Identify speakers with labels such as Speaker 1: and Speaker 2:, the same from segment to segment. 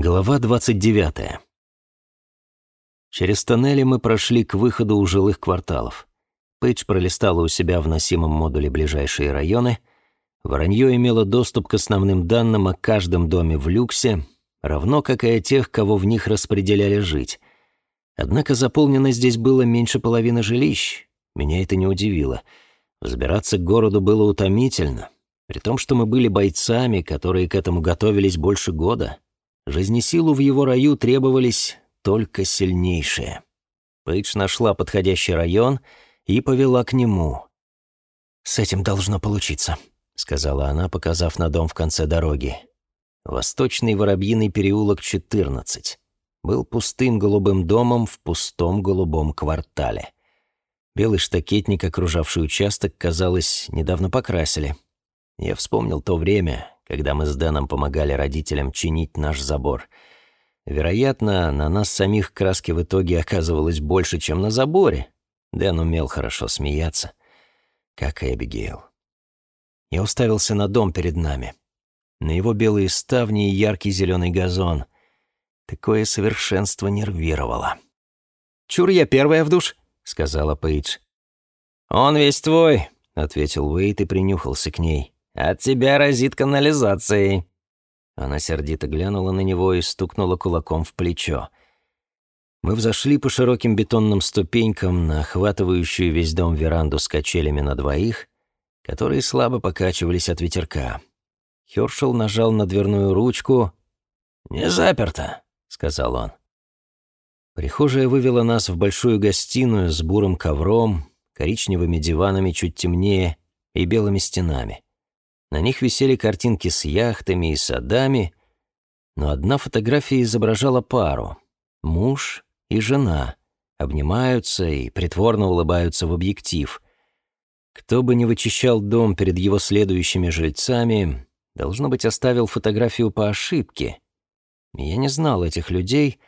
Speaker 1: Глава 29. Через тоннели мы прошли к выходу у жилых кварталов. Пейдж пролистала у себя в носимом модуле ближайшие районы. Воронье имело доступ к основным данным о каждом доме в люксе, равно как и о тех, кого в них распределяли жить. Однако заполнено здесь было меньше половины жилищ. Меня это не удивило. Взбираться к городу было утомительно, при том, что мы были бойцами, которые к этому готовились больше года. Жизнесилу в его раю требовались только сильнейшие. Пейдж нашла подходящий район и повела к нему. «С этим должно получиться», — сказала она, показав на дом в конце дороги. Восточный Воробьиный переулок, 14. Был пустым голубым домом в пустом голубом квартале. Белый штакетник, окружавший участок, казалось, недавно покрасили. Я вспомнил то время, когда мы с Дэном помогали родителям чинить наш забор. Вероятно, на нас самих краски в итоге оказывалось больше, чем на заборе. Дэн умел хорошо смеяться, как и Эбигейл. Я уставился на дом перед нами. На его белые ставни и яркий зеленый газон. Такое совершенство нервировало. «Чур, я первая в душ», — сказала Пейдж. «Он весь твой», — ответил Уэйт и принюхался к ней. От тебя разит канализацией». Она сердито глянула на него и стукнула кулаком в плечо. Мы взошли по широким бетонным ступенькам на охватывающую весь дом веранду с качелями на двоих, которые слабо покачивались от ветерка. Хёршел нажал на дверную ручку. «Не заперто», — сказал он. Прихожая вывела нас в большую гостиную с бурым ковром, коричневыми диванами чуть темнее и белыми стенами. На них висели картинки с яхтами и садами, но одна фотография изображала пару — муж и жена, обнимаются и притворно улыбаются в объектив. Кто бы ни вычищал дом перед его следующими жильцами, должно быть, оставил фотографию по ошибке. Я не знал этих людей,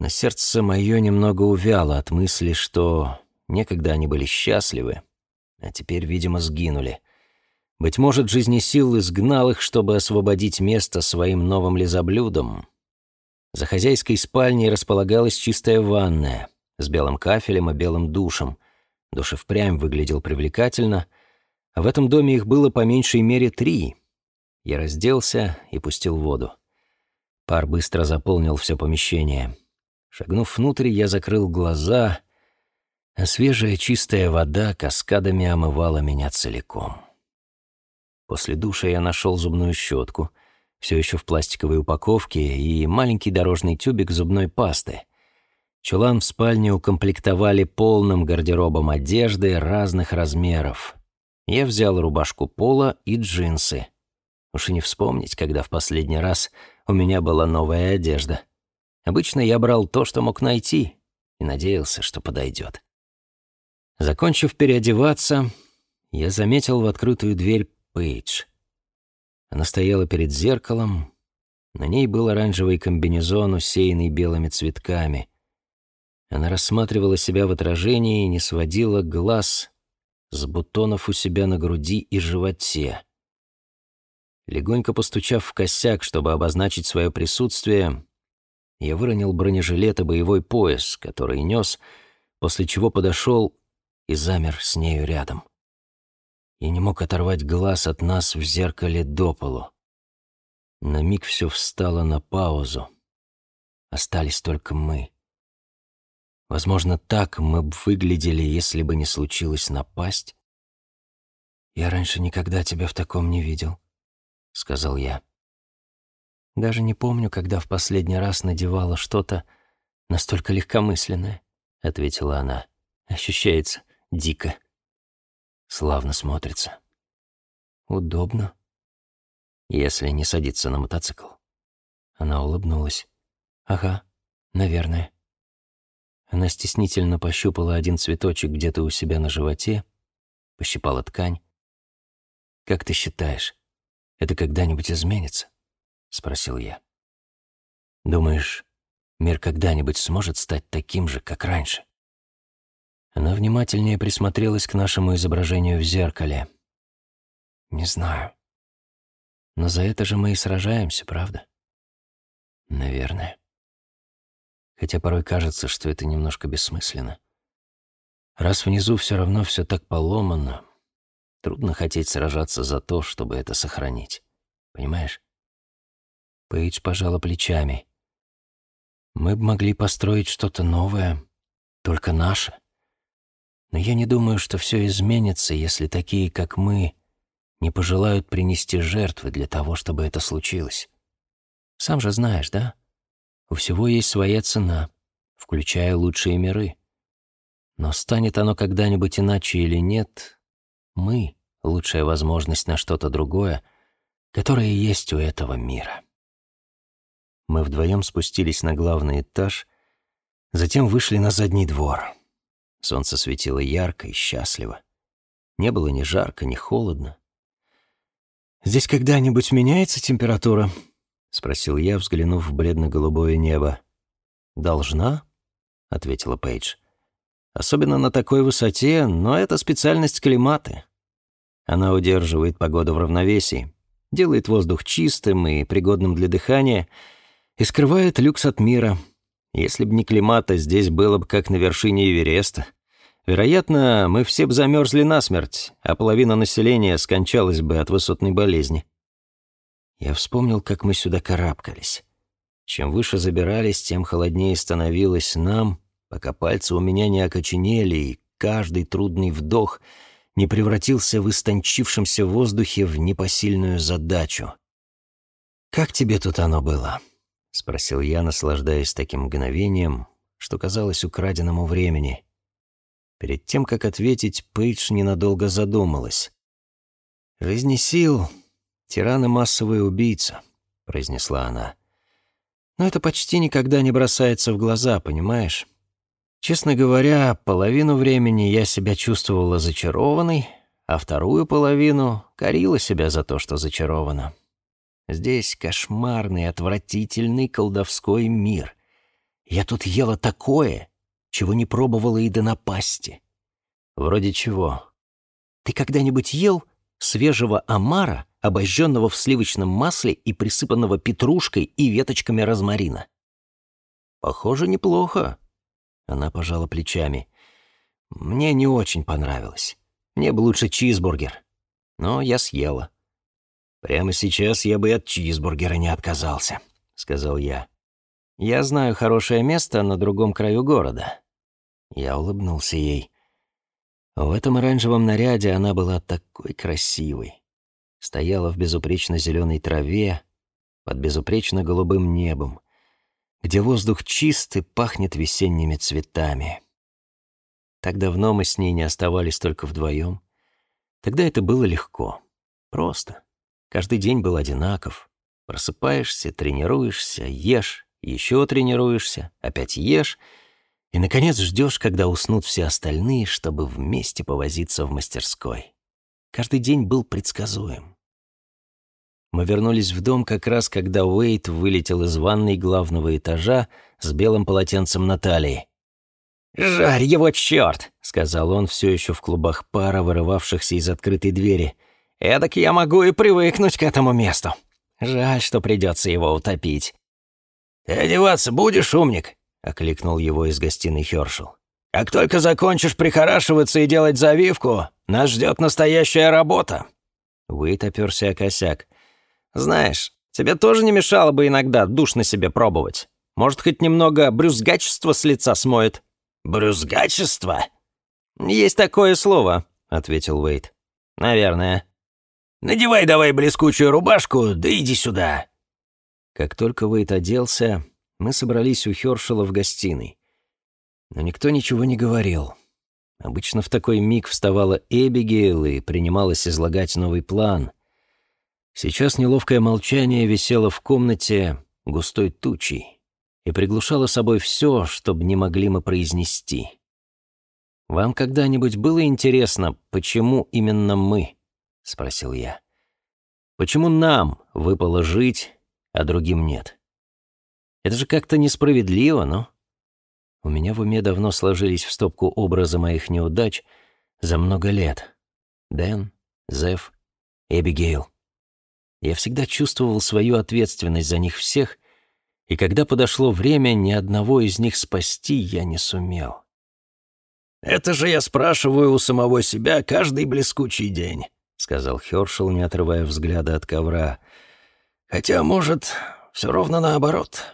Speaker 1: но сердце мое немного увяло от мысли, что некогда они были счастливы, а теперь, видимо, сгинули — быть может, жизнесил изгнал их, чтобы освободить место своим новым лизоблюдам. За хозяйской спальней располагалась чистая ванная с белым кафелем и белым душем. Душ и впрямь выглядел привлекательно, а в этом доме их было по меньшей мере три. Я разделся и пустил воду. Пар быстро заполнил все помещение. Шагнув внутрь, я закрыл глаза, а свежая чистая вода каскадами омывала меня целиком. После душа я нашел зубную щетку, все еще в пластиковой упаковке, и маленький дорожный тюбик зубной пасты. Чулан в спальне укомплектовали полным гардеробом одежды разных размеров. Я взял рубашку пола и джинсы. Уж и не вспомнить, когда в последний раз у меня была новая одежда. Обычно я брал то, что мог найти, и надеялся, что подойдет. Закончив переодеваться, я заметил в открытую дверь Пейдж. Она стояла перед зеркалом. На ней был оранжевый комбинезон, усеянный белыми цветками. Она рассматривала себя в отражении и не сводила глаз с бутонов у себя на груди и животе. Легонько постучав в косяк, чтобы обозначить свое присутствие, я выронил бронежилет и боевой пояс, который нес, после чего подошел и замер с нею рядом. Я не мог оторвать глаз от нас в зеркале до полу. На миг все встало на паузу. Остались только мы. Возможно, так мы бы выглядели, если бы не случилось напасть. «Я раньше никогда тебя в таком не видел», — сказал я. «Даже не помню, когда в последний раз надевала что-то настолько легкомысленное», — ответила она. «Ощущается дико». Славно смотрится. Удобно. Если не садиться на мотоцикл. Она улыбнулась. Ага, наверное. Она стеснительно пощупала один цветочек где-то у себя на животе, пощипала ткань. «Как ты считаешь, это когда-нибудь изменится?» — спросил я. «Думаешь, мир когда-нибудь сможет стать таким же, как раньше?» Она внимательнее присмотрелась к нашему изображению в зеркале. «Не знаю. Но за это же мы и сражаемся, правда? Наверное. Хотя порой кажется, что это немножко бессмысленно. Раз внизу все равно все так поломано, трудно хотеть сражаться за то, чтобы это сохранить. Понимаешь? Пейдж пожала плечами. Мы бы могли построить что-то новое, только наше. Но я не думаю, что все изменится, если такие, как мы, не пожелают принести жертвы для того, чтобы это случилось. Сам же знаешь, да? У всего есть своя цена, включая лучшие миры. Но станет оно когда-нибудь иначе или нет, мы — лучшая возможность на что-то другое, которое есть у этого мира. Мы вдвоем спустились на главный этаж, затем вышли на задний двор. Солнце светило ярко и счастливо. Не было ни жарко, ни холодно. «Здесь когда-нибудь меняется температура?» — спросил я, взглянув в бледно-голубое небо. «Должна?» — ответила Пейдж. «Особенно на такой высоте, но это специальность климаты. Она удерживает погоду в равновесии, делает воздух чистым и пригодным для дыхания и скрывает люкс от мира. Если б не климата, здесь было бы как на вершине Эвереста. Вероятно, мы все бы замерзли насмерть, а половина населения скончалась бы от высотной болезни. Я вспомнил, как мы сюда карабкались. Чем выше забирались, тем холоднее становилось нам, пока пальцы у меня не окоченели, и каждый трудный вдох не превратился в истончившемся воздухе в непосильную задачу. «Как тебе тут оно было?» — спросил я, наслаждаясь таким мгновением, что казалось украденным у времени. Перед тем, как ответить, Пейдж ненадолго задумалась. «Жизни сил, и массовый убийца», — произнесла она. «Но это почти никогда не бросается в глаза, понимаешь? Честно говоря, половину времени я себя чувствовала зачарованной, а вторую половину корила себя за то, что зачарована. Здесь кошмарный, отвратительный колдовской мир. Я тут ела такое, чего не пробовала и до напасти. Вроде чего? Ты когда-нибудь ел свежего омара, обожженного в сливочном масле и присыпанного петрушкой и веточками розмарина? Похоже, неплохо. Она пожала плечами. Мне не очень понравилось. Мне бы лучше чизбургер. Но я съела. Прямо сейчас я бы от чизбургера не отказался, сказал я. Я знаю хорошее место на другом краю города. Я улыбнулся ей. В этом оранжевом наряде она была такой красивой. Стояла в безупречно зеленой траве, под безупречно голубым небом, где воздух чист и пахнет весенними цветами. Так давно мы с ней не оставались только вдвоем. Тогда это было легко, просто. Каждый день был одинаков. Просыпаешься, тренируешься, ешь, еще тренируешься, опять ешь, и, наконец, ждешь, когда уснут все остальные, чтобы вместе повозиться в мастерской. Каждый день был предсказуем. Мы вернулись в дом как раз, когда Уэйт вылетел из ванной главного этажа с белым полотенцем на талии. «Жарь его, черт!» — сказал он, все еще в клубах пара, вырывавшихся из открытой двери. «Эдак я могу и привыкнуть к этому месту. Жаль, что придется его утопить». «Ты одеваться будешь, умник?» — окликнул его из гостиной Хёршел. «Как только закончишь прихорашиваться и делать завивку, нас ждет настоящая работа». Уэйт оперся о косяк. «Знаешь, тебе тоже не мешало бы иногда душ на себе пробовать. Может, хоть немного брюзгачества с лица смоет?» «Брюзгачество?» «Есть такое слово», — ответил Уэйт. «Наверное». «Надевай давай блескучую рубашку, да иди сюда». Как только Уэйт оделся, мы собрались у Хёршела в гостиной. Но никто ничего не говорил. Обычно в такой миг вставала Эбигейл и принималась излагать новый план. Сейчас неловкое молчание висело в комнате густой тучей и приглушало собой все, чтобы не могли мы произнести. «Вам когда-нибудь было интересно, почему именно мы?» — спросил я. «Почему нам выпало жить, а другим нет?» Это же как-то несправедливо, но... У меня в уме давно сложились в стопку образы моих неудач за много лет. Дэн, Зев, Эбигейл. Я всегда чувствовал свою ответственность за них всех И когда подошло время, ни одного из них спасти я не сумел.
Speaker 2: «Это же я спрашиваю у самого себя каждый блескучий день», — сказал Хёршел, не отрывая взгляда от ковра. «Хотя, может, все ровно наоборот.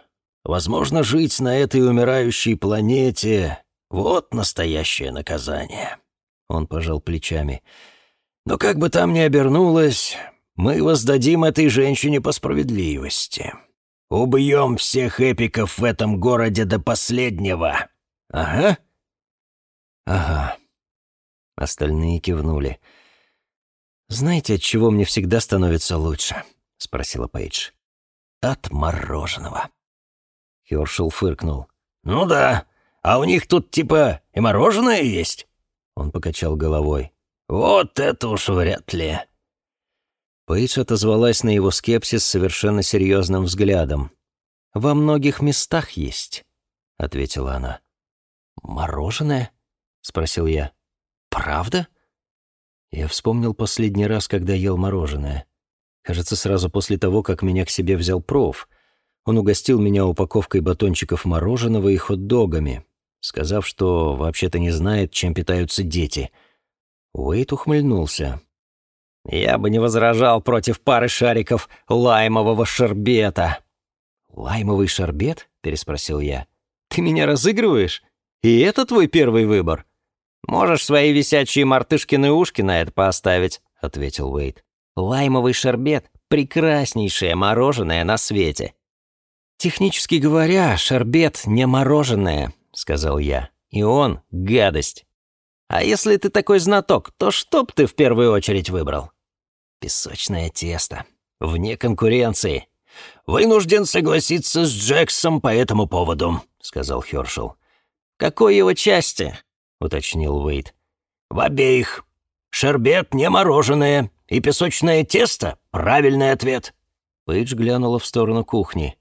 Speaker 2: Возможно, жить на этой умирающей планете — вот настоящее наказание». Он пожал плечами. «Но как бы там ни обернулось, мы воздадим этой женщине по справедливости. Убьем всех эпиков в этом городе до последнего. Ага».
Speaker 1: «Ага». Остальные кивнули. «Знаете, от чего мне всегда становится лучше?» — спросила Пейдж. «От мороженого».
Speaker 2: Хёршел фыркнул. «Ну да, а у них тут типа и мороженое есть?» Он покачал головой. «Вот это уж вряд ли».
Speaker 1: Пейдж отозвалась на его скепсис совершенно серьезным взглядом. «Во многих местах есть», — ответила она. «Мороженое?» — спросил я. «Правда?» Я вспомнил последний раз, когда ел мороженое. Кажется, сразу после того, как меня к себе взял проф. Он угостил меня упаковкой батончиков мороженого и хот-догами, сказав, что вообще-то не знает, чем питаются дети. Уэйт ухмыльнулся. «Я бы не возражал против пары шариков лаймового шербета». «Лаймовый шербет?» — переспросил я. «Ты меня разыгрываешь? И это твой первый выбор?» «Можешь свои висячие мартышкины ушки на это поставить», — ответил Уэйт. «Лаймовый шербет — прекраснейшее мороженое на свете». «Технически говоря, шербет не мороженое», — сказал я. «И он — гадость. А если ты такой знаток, то что б ты в первую очередь выбрал?» «Песочное тесто. Вне конкуренции».
Speaker 2: «Вынужден согласиться с Джексом по этому поводу», — сказал Хёршел.
Speaker 1: «Какой его части?» — уточнил Уэйт.
Speaker 2: «В обеих. Шербет не мороженое, и песочное тесто — правильный ответ».
Speaker 1: Пейдж глянула в сторону кухни.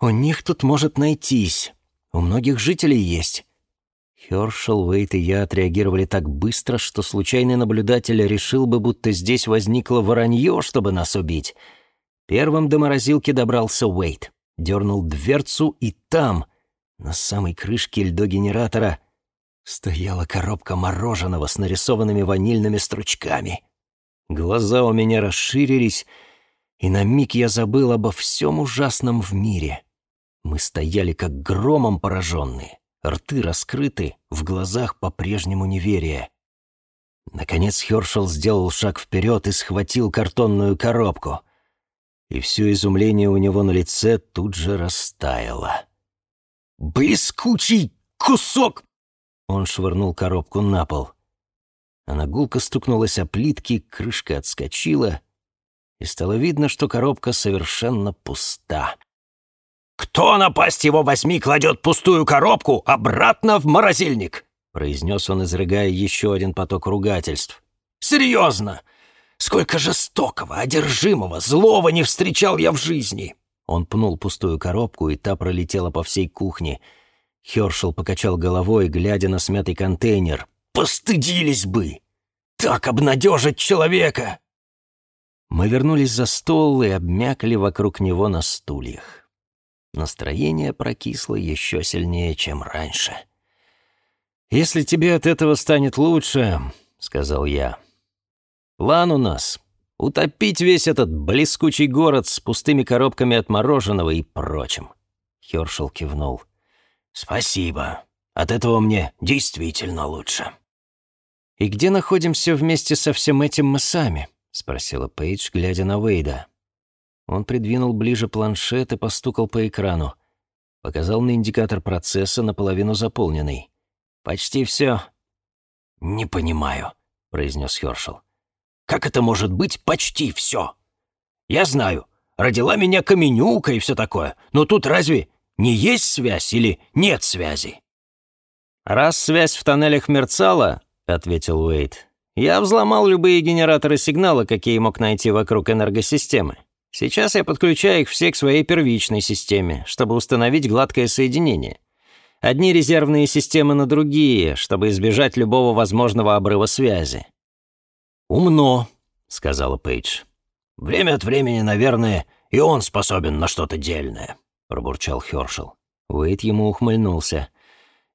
Speaker 1: «У них тут может найтись. У многих жителей есть». Хёршел, Уэйт и я отреагировали так быстро, что случайный наблюдатель решил бы, будто здесь возникло воронье, чтобы нас убить. Первым до морозилки добрался Уэйт. Дернул дверцу, и там, на самой крышке льдогенератора, стояла коробка мороженого с нарисованными ванильными стручками. Глаза у меня расширились, и на миг я забыл обо всем ужасном в мире. Мы стояли как громом пораженные, рты раскрыты, в глазах по-прежнему неверие. Наконец Хёршел сделал шаг вперед и схватил картонную коробку. И все изумление у него на лице тут же растаяло.
Speaker 2: «Блескучий кусок
Speaker 1: он швырнул коробку на пол. Она гулко стукнулась о плитки, крышка отскочила, и стало видно, что коробка совершенно пуста.
Speaker 2: «Кто на пасть его возьми кладет пустую коробку обратно в морозильник?» произнес он, изрыгая еще один поток ругательств. «Серьезно! Сколько жестокого, одержимого, злого не встречал я в жизни!»
Speaker 1: Он пнул пустую коробку, и та пролетела по всей кухне — Хёршел покачал головой, глядя на смятый контейнер.
Speaker 2: «Постыдились бы! Так обнадежить человека!»
Speaker 1: Мы вернулись за стол и обмякли вокруг него на стульях. Настроение прокисло еще сильнее, чем раньше. «Если тебе от этого станет лучше», — сказал я, — «план у нас — утопить весь этот блескучий город с пустыми коробками от мороженого и прочим». Хёршел кивнул.
Speaker 2: — «Спасибо. От этого мне действительно лучше».
Speaker 1: «И где находимся вместе со всем этим мы сами?» — спросила Пейдж, глядя на Уэйда. Он придвинул ближе планшет и постукал по экрану. Показал на индикатор процесса, наполовину заполненный. «Почти все».
Speaker 2: «Не понимаю», — произнес Хёршел. «Как это может быть почти все? Я знаю, родила меня Каменюка и все такое, но тут разве не есть связь или нет связи?»
Speaker 1: «Раз связь в тоннелях мерцала», — ответил Уэйт, «я взломал любые генераторы сигнала, какие мог найти вокруг энергосистемы. Сейчас я подключаю их все к своей первичной системе, чтобы установить гладкое соединение. Одни резервные системы на другие, чтобы избежать любого возможного обрыва связи».
Speaker 2: «Умно», — сказала Пейдж. «Время от времени, наверное, и он способен на что-то дельное».
Speaker 1: — пробурчал Хёршел. Уэйт ему ухмыльнулся.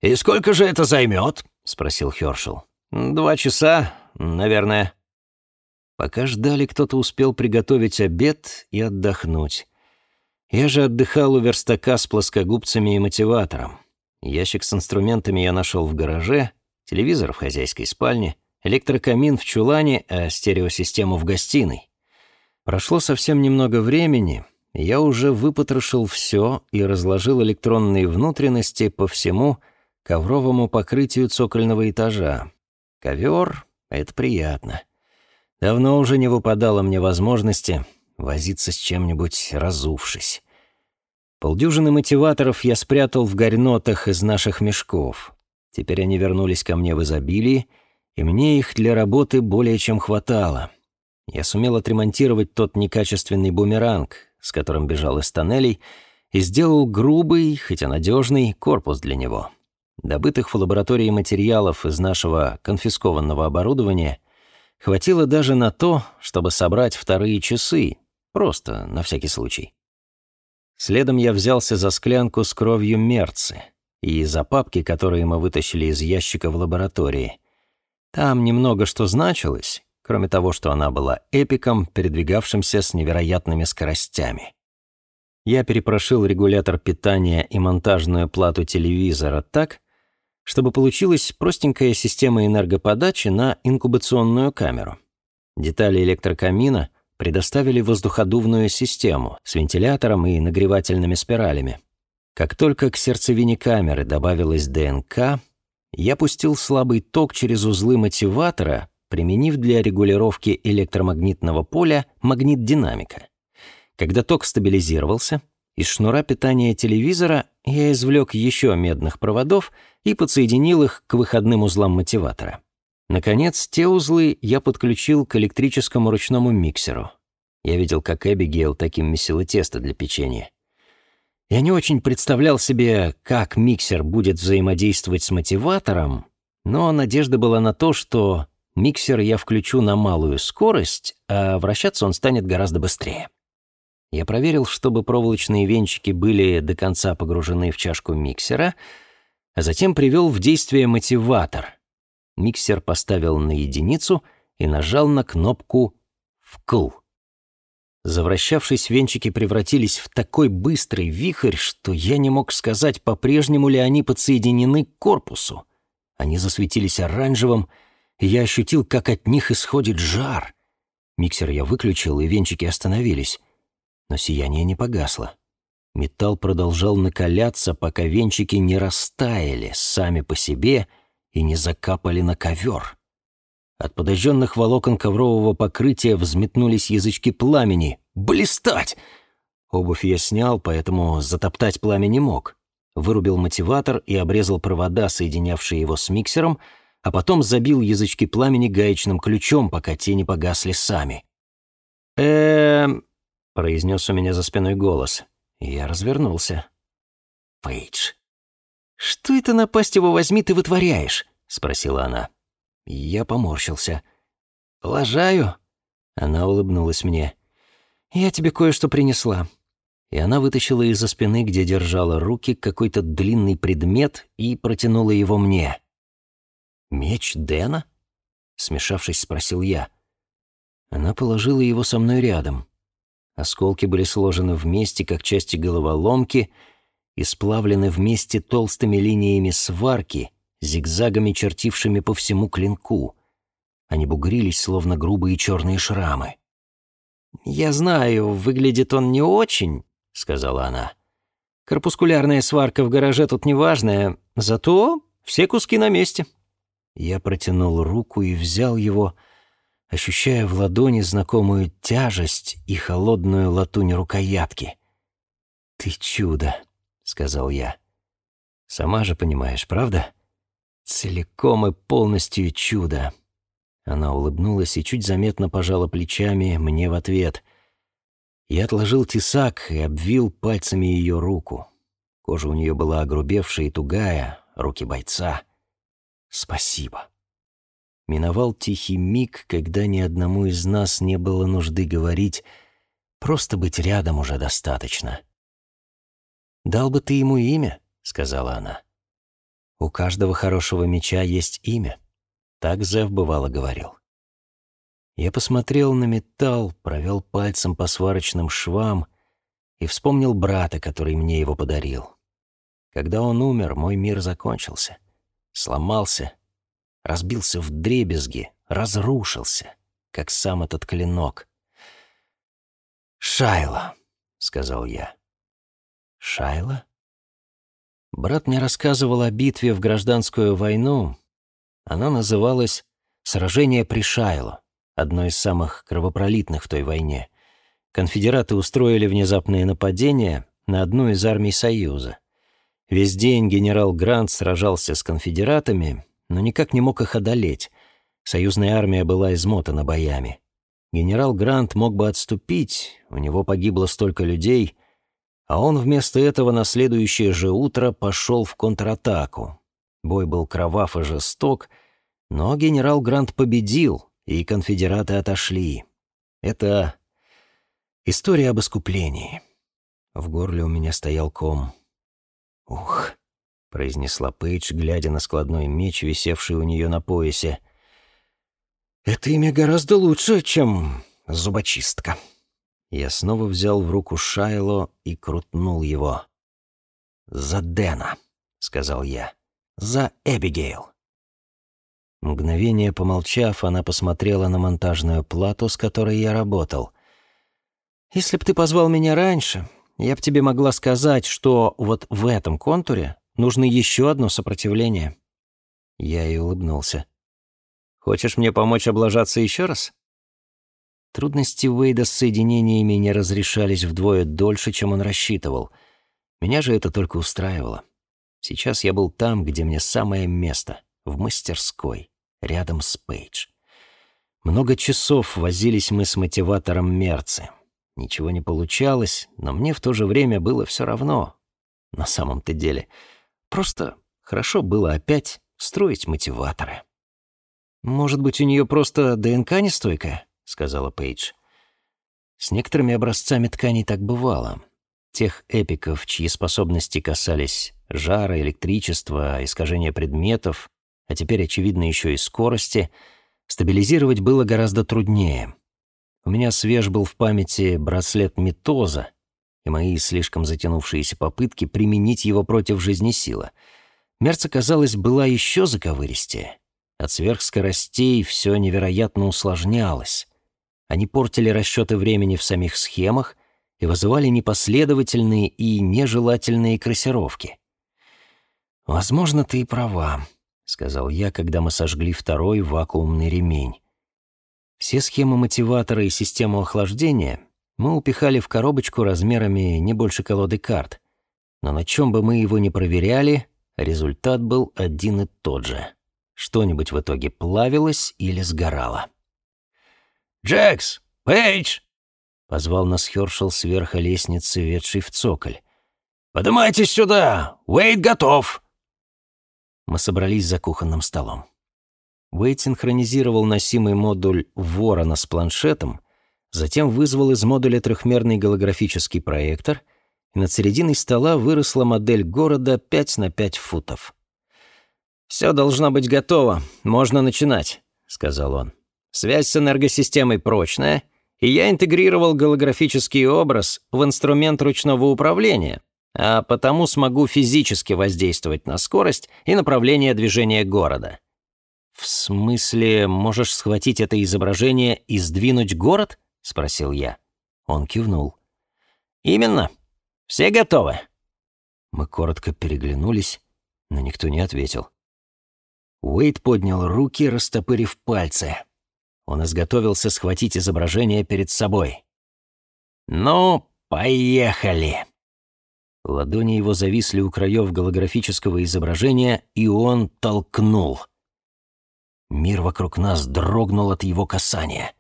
Speaker 2: «И сколько же это займет?»
Speaker 1: — спросил Хёршел. «Два часа, наверное». Пока ждали, кто-то успел приготовить обед и отдохнуть. Я же отдыхал у верстака с плоскогубцами и мотиватором. Ящик с инструментами я нашел в гараже, телевизор в хозяйской спальне, электрокамин в чулане, а стереосистему в гостиной. Прошло совсем немного времени, я уже выпотрошил все и разложил электронные внутренности по всему ковровому покрытию цокольного этажа. Ковер — это приятно. Давно уже не выпадало мне возможности возиться с чем-нибудь разувшись. Полдюжины мотиваторов я спрятал в горнотах из наших мешков. Теперь они вернулись ко мне в изобилии, и мне их для работы более чем хватало. Я сумел отремонтировать тот некачественный бумеранг, с которым бежал из тоннелей, и сделал грубый, хотя надежный, корпус для него. Добытых в лаборатории материалов из нашего конфискованного оборудования хватило даже на то, чтобы собрать вторые часы, просто на всякий случай. Следом я взялся за склянку с кровью мерцы и за папки, которые мы вытащили из ящика в лаборатории. Там немного что значилось, кроме того, что она была эпиком, передвигавшимся с невероятными скоростями. Я перепрошил регулятор питания и монтажную плату телевизора так, чтобы получилась простенькая система энергоподачи на инкубационную камеру. Детали электрокамина — предоставили воздуходувную систему с вентилятором и нагревательными спиралями. Как только к сердцевине камеры добавилась ДНК, я пустил слабый ток через узлы мотиватора, применив для регулировки электромагнитного поля магнит динамика. Когда ток стабилизировался, из шнура питания телевизора я извлек еще медных проводов и подсоединил их к выходным узлам мотиватора. Наконец, те узлы я подключил к электрическому ручному миксеру. Я видел, как Эбигейл таким месила тесто для печенья. Я не очень представлял себе, как миксер будет взаимодействовать с мотиватором, но надежда была на то, что миксер я включу на малую скорость, а вращаться он станет гораздо быстрее. Я проверил, чтобы проволочные венчики были до конца погружены в чашку миксера, а затем привел в действие мотиватор — Миксер поставил на единицу и нажал на кнопку «вкл». Завращавшись, венчики превратились в такой быстрый вихрь, что я не мог сказать, по-прежнему ли они подсоединены к корпусу. Они засветились оранжевым, я ощутил, как от них исходит жар. Миксер я выключил, и венчики остановились. Но сияние не погасло. Металл продолжал накаляться, пока венчики не растаяли сами по себе — и не закапали на ковер. От подожженных волокон коврового покрытия взметнулись язычки пламени. «Блистать!» Обувь я снял, поэтому затоптать пламя не мог. Вырубил мотиватор и обрезал провода, соединявшие его с миксером, а потом забил язычки пламени гаечным ключом, пока те не погасли сами. «Эм...» — произнес у меня за спиной голос. Я развернулся. «Пейдж». «Что это, напасть его возьми, ты вытворяешь?» — спросила она. Я поморщился. «Лажаю?» Она улыбнулась мне. «Я тебе кое-что принесла». И она вытащила из-за спины, где держала руки, какой-то длинный предмет и протянула его мне. «Меч Дэна?» — смешавшись, спросил я. Она положила его со мной рядом. Осколки были сложены вместе, как части головоломки — и сплавлены вместе толстыми линиями сварки, зигзагами чертившими по всему клинку. Они бугрились, словно грубые черные шрамы. «Я знаю, выглядит он не очень», — сказала она. «Корпускулярная сварка в гараже тут неважная, зато все куски на месте». Я протянул руку и взял его, ощущая в ладони знакомую тяжесть и холодную латунь рукоятки. «Ты чудо!» сказал я. «Сама же понимаешь, правда? Целиком и полностью чудо». Она улыбнулась и чуть заметно пожала плечами мне в ответ. Я отложил тесак и обвил пальцами ее руку. Кожа у нее была огрубевшая и тугая, руки бойца. «Спасибо». Миновал тихий миг, когда ни одному из нас не было нужды говорить, просто быть рядом уже достаточно. «Дал бы ты ему имя», — сказала она. «У каждого хорошего меча есть имя», — так Зев бывало говорил. Я посмотрел на металл, провел пальцем по сварочным швам и вспомнил брата, который мне его подарил. Когда он умер, мой мир закончился, сломался, разбился в дребезги, разрушился, как сам этот клинок. «Шайла», — сказал я. «Шайла?» Брат мне рассказывал о битве в гражданскую войну. Она называлась «Сражение при Шайло», одно из самых кровопролитных в той войне. Конфедераты устроили внезапное нападение на одну из армий Союза. Весь день генерал Грант сражался с конфедератами, но никак не мог их одолеть. Союзная армия была измотана боями. Генерал Грант мог бы отступить, у него погибло столько людей, а он вместо этого на следующее же утро пошел в контратаку. Бой был кровав и жесток, но генерал Грант победил, и конфедераты отошли. Это история об искуплении. В горле у меня стоял ком. «Ух», — произнесла Пейдж, глядя на складной меч, висевший у нее на поясе. «Это имя гораздо лучше, чем зубочистка». Я снова взял в руку Шайло и крутнул его. «За Дэна», — сказал я. «За Эбигейл». Мгновение помолчав, она посмотрела на монтажную плату, с которой я работал. «Если б ты позвал меня раньше, я б тебе могла сказать, что вот в этом контуре нужно еще одно сопротивление». Я и улыбнулся. «Хочешь мне помочь облажаться еще раз?» Трудности Уэйда с соединениями не разрешались вдвое дольше, чем он рассчитывал. Меня же это только устраивало. Сейчас я был там, где мне самое место, в мастерской, рядом с Пейдж. Много часов возились мы с мотиватором Мерцы. Ничего не получалось, но мне в то же время было все равно. На самом-то деле. Просто хорошо было опять строить мотиваторы. Может быть, у нее просто ДНК нестойкая? — сказала Пейдж. С некоторыми образцами тканей так бывало. Тех эпиков, чьи способности касались жара, электричества, искажения предметов, а теперь, очевидно, еще и скорости, стабилизировать было гораздо труднее. У меня свеж был в памяти браслет Митоза и мои слишком затянувшиеся попытки применить его против жизни сила. Мерца, казалось, была еще заковыристее. От сверхскоростей все невероятно усложнялось. Они портили расчеты времени в самих схемах и вызывали непоследовательные и нежелательные красировки. «Возможно, ты и права», — сказал я, когда мы сожгли второй вакуумный ремень. Все схемы мотиватора и систему охлаждения мы упихали в коробочку размерами не больше колоды карт. Но на чем бы мы его ни проверяли, результат был один и тот же. Что-нибудь в итоге плавилось или сгорало.
Speaker 2: «Джекс! Пейдж!»
Speaker 1: — позвал нас Хёршел сверху лестницы, ведшей в цоколь.
Speaker 2: «Подымайтесь сюда! Уэйд готов!»
Speaker 1: Мы собрались за кухонным столом. Уэйд синхронизировал носимый модуль «Ворона» с планшетом, затем вызвал из модуля трехмерный голографический проектор, и над серединой стола выросла модель города 5 на 5 футов. «Все должно быть готово, можно начинать», — сказал он. Связь с энергосистемой прочная, и я интегрировал голографический образ в инструмент ручного управления, а потому смогу физически воздействовать на скорость и направление движения города. «В смысле, можешь схватить это изображение и сдвинуть город?» — спросил я. Он кивнул. «Именно. Все готовы?» Мы коротко переглянулись, но никто не ответил. Уэйд поднял руки, растопырив пальцы. Он изготовился схватить изображение перед собой. «Ну, поехали!» Ладони его зависли у краев голографического изображения, и он толкнул. Мир вокруг нас дрогнул от его касания.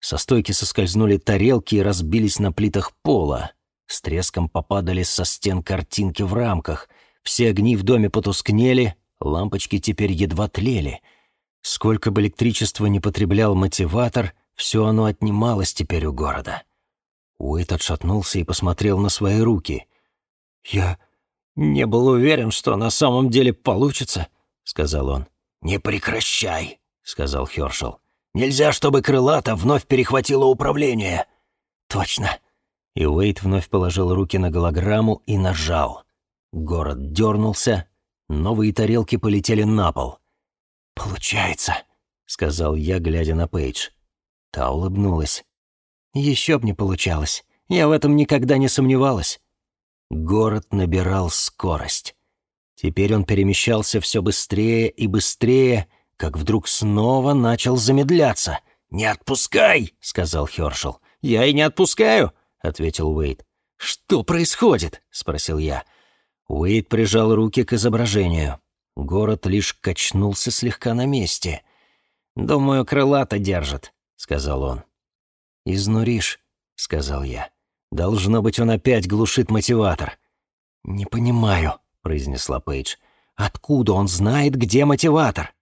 Speaker 1: Со стойки соскользнули тарелки и разбились на плитах пола. С треском попадали со стен картинки в рамках. Все огни в доме потускнели, лампочки теперь едва тлели — Сколько бы электричества не потреблял мотиватор, все оно отнималось теперь у города. Уэйт отшатнулся и посмотрел на свои руки. «Я не был уверен, что на самом деле получится», — сказал он.
Speaker 2: «Не прекращай», — сказал Хёршел. «Нельзя, чтобы крылата вновь перехватило управление».
Speaker 1: «Точно». И Уэйт вновь положил руки на голограмму и нажал. Город дернулся, новые тарелки полетели на пол. «Получается», — сказал я, глядя на Пейдж. Та улыбнулась. «Еще б не получалось. Я в этом никогда не сомневалась». Город набирал скорость. Теперь он перемещался все быстрее и быстрее, как вдруг снова начал замедляться.
Speaker 2: «Не отпускай!»
Speaker 1: — сказал Хёршел. «Я и не отпускаю!» — ответил Уэйд. «Что происходит?» — спросил я. Уэйд прижал руки к изображению. Город лишь качнулся слегка на месте. «Думаю, крылато держит», — сказал он. «Изнуришь», — сказал я. «Должно быть, он опять глушит мотиватор». «Не понимаю», — произнесла Пейдж. «Откуда он знает, где мотиватор?»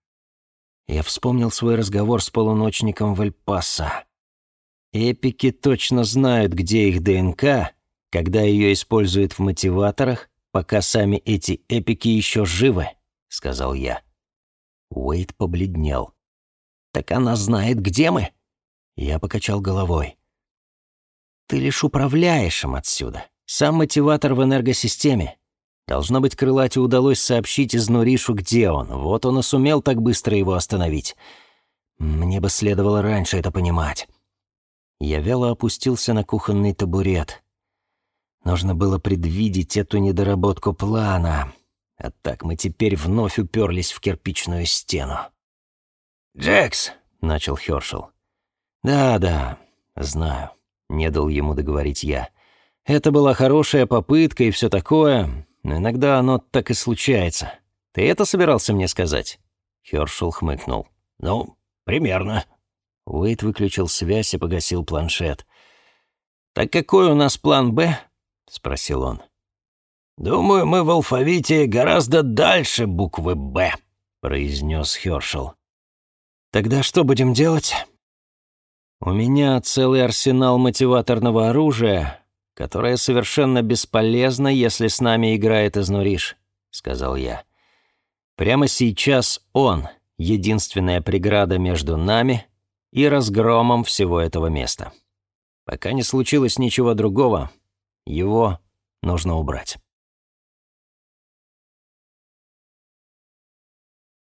Speaker 1: Я вспомнил свой разговор с полуночником Вальпаса. Эпики точно знают, где их ДНК, когда ее используют в мотиваторах, пока сами эти эпики еще живы, сказал я. Уэйд побледнел. Так она знает, где мы? Я покачал головой. Ты лишь управляешь им отсюда. Сам мотиватор в энергосистеме. Должно быть, Крылате удалось сообщить из Нуришу, где он. Вот он и сумел так быстро его остановить. Мне бы следовало раньше это понимать. Я вяло опустился на кухонный табурет. Нужно было предвидеть эту недоработку плана. А так мы теперь вновь уперлись в кирпичную стену.
Speaker 2: «Джекс!»
Speaker 1: — начал Хёршел. «Да, да, знаю», — не дал ему договорить я. «Это была хорошая попытка и все такое, но иногда оно так и случается. Ты это собирался мне сказать?» Хёршел хмыкнул.
Speaker 2: «Ну, примерно».
Speaker 1: Уэйт выключил связь и погасил планшет. «Так какой у нас план «Б»?» — спросил он.
Speaker 2: «Думаю, мы в алфавите гораздо дальше буквы «Б», — произнес Хёршел.
Speaker 1: «Тогда что будем делать?» «У меня целый арсенал мотиваторного оружия, которая совершенно бесполезна, если с нами играет Изнуриш», — сказал я. «Прямо сейчас он — единственная преграда между нами и разгромом всего этого места. Пока не случилось ничего другого, его нужно убрать».